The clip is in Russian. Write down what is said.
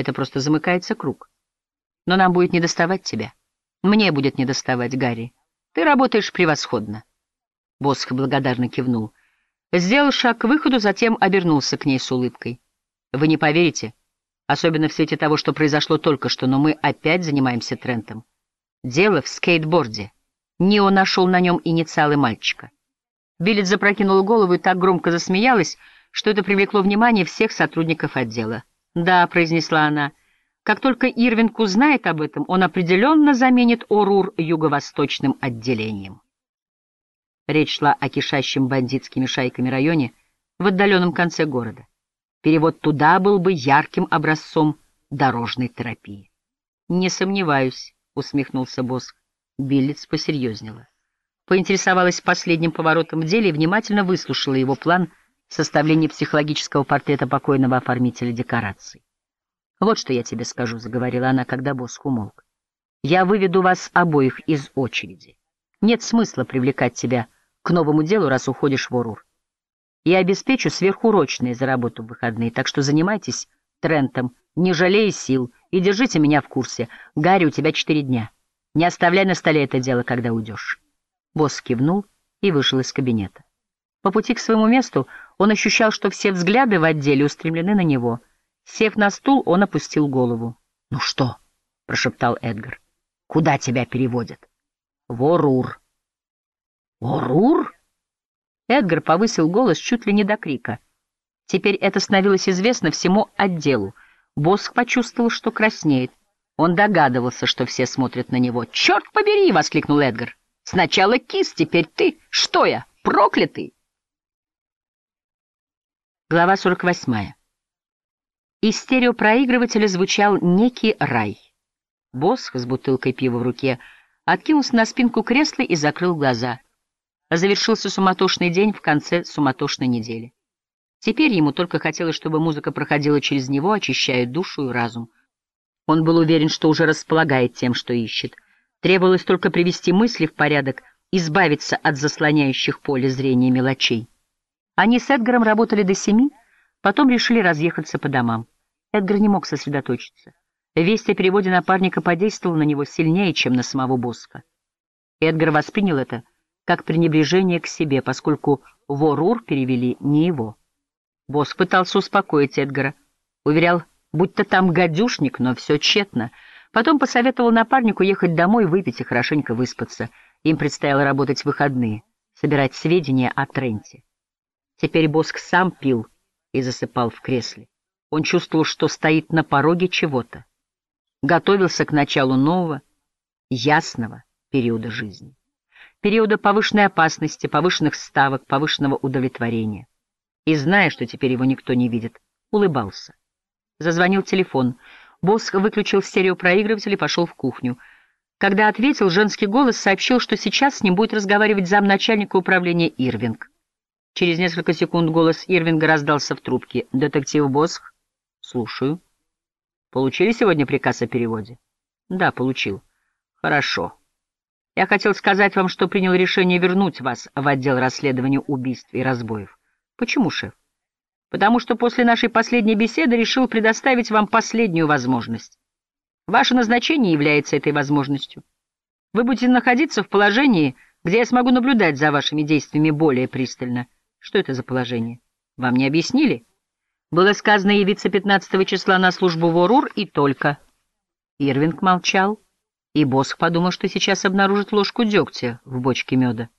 Это просто замыкается круг. Но нам будет недоставать тебя. Мне будет недоставать, Гарри. Ты работаешь превосходно. Босх благодарно кивнул. Сделал шаг к выходу, затем обернулся к ней с улыбкой. Вы не поверите, особенно в свете того, что произошло только что, но мы опять занимаемся Трентом. Дело в скейтборде. Нио нашел на нем инициалы мальчика. Биллет запрокинула голову и так громко засмеялась, что это привлекло внимание всех сотрудников отдела. «Да», — произнесла она, — «как только Ирвинг узнает об этом, он определенно заменит Орур юго-восточным отделением». Речь шла о кишащем бандитскими шайками районе в отдаленном конце города. Перевод туда был бы ярким образцом дорожной терапии. «Не сомневаюсь», — усмехнулся Босх. Биллиц посерьезнела. Поинтересовалась последним поворотом в деле и внимательно выслушала его план составления психологического портрета покойного оформителя декораций. «Вот что я тебе скажу», — заговорила она, когда Босх умолк. «Я выведу вас обоих из очереди. Нет смысла привлекать тебя к новому делу, раз уходишь в Орур. Я обеспечу сверхурочные за работу в выходные, так что занимайтесь Трентом, не жалея сил, и держите меня в курсе. Гарри, у тебя четыре дня. Не оставляй на столе это дело, когда уйдешь. Босс кивнул и вышел из кабинета. По пути к своему месту он ощущал, что все взгляды в отделе устремлены на него. Сев на стул, он опустил голову. — Ну что? — прошептал Эдгар. — Куда тебя переводят? — В Орур. — Орур? Эдгар повысил голос чуть ли не до крика. Теперь это становилось известно всему отделу. Босх почувствовал, что краснеет. Он догадывался, что все смотрят на него. «Черт побери!» — воскликнул Эдгар. «Сначала кис, теперь ты. Что я, проклятый?» Глава 48. Из стереопроигрывателя звучал некий рай. Босх с бутылкой пива в руке откинулся на спинку кресла и закрыл глаза. Завершился суматошный день в конце суматошной недели. Теперь ему только хотелось, чтобы музыка проходила через него, очищая душу и разум. Он был уверен, что уже располагает тем, что ищет. Требовалось только привести мысли в порядок, избавиться от заслоняющих поле зрения мелочей. Они с Эдгаром работали до семи, потом решили разъехаться по домам. Эдгар не мог сосредоточиться. Весть о переводе напарника подействовала на него сильнее, чем на самого Боска. Эдгар воспринял это как пренебрежение к себе, поскольку Ворур перевели не его. Босс пытался успокоить Эдгара, уверял, будто там гадюшник, но все тщетно. Потом посоветовал напарнику ехать домой, выпить и хорошенько выспаться. Им предстояло работать в выходные, собирать сведения о Тренте. Теперь Боск сам пил и засыпал в кресле. Он чувствовал, что стоит на пороге чего-то. Готовился к началу нового, ясного периода жизни. Периода повышенной опасности, повышенных ставок, повышенного удовлетворения. И, зная, что теперь его никто не видит, улыбался. Зазвонил телефон. Босх выключил стереопроигрыватель и пошел в кухню. Когда ответил, женский голос сообщил, что сейчас с ним будет разговаривать замначальника управления Ирвинг. Через несколько секунд голос Ирвинга раздался в трубке. «Детектив Босх?» «Слушаю». «Получили сегодня приказ о переводе?» «Да, получил». «Хорошо. Я хотел сказать вам, что принял решение вернуть вас в отдел расследования убийств и разбоев». «Почему, шеф?» потому что после нашей последней беседы решил предоставить вам последнюю возможность. Ваше назначение является этой возможностью. Вы будете находиться в положении, где я смогу наблюдать за вашими действиями более пристально. Что это за положение? Вам не объяснили? Было сказано явиться 15 числа на службу в Орур и только. Ирвинг молчал, и Босх подумал, что сейчас обнаружит ложку дегтя в бочке меда.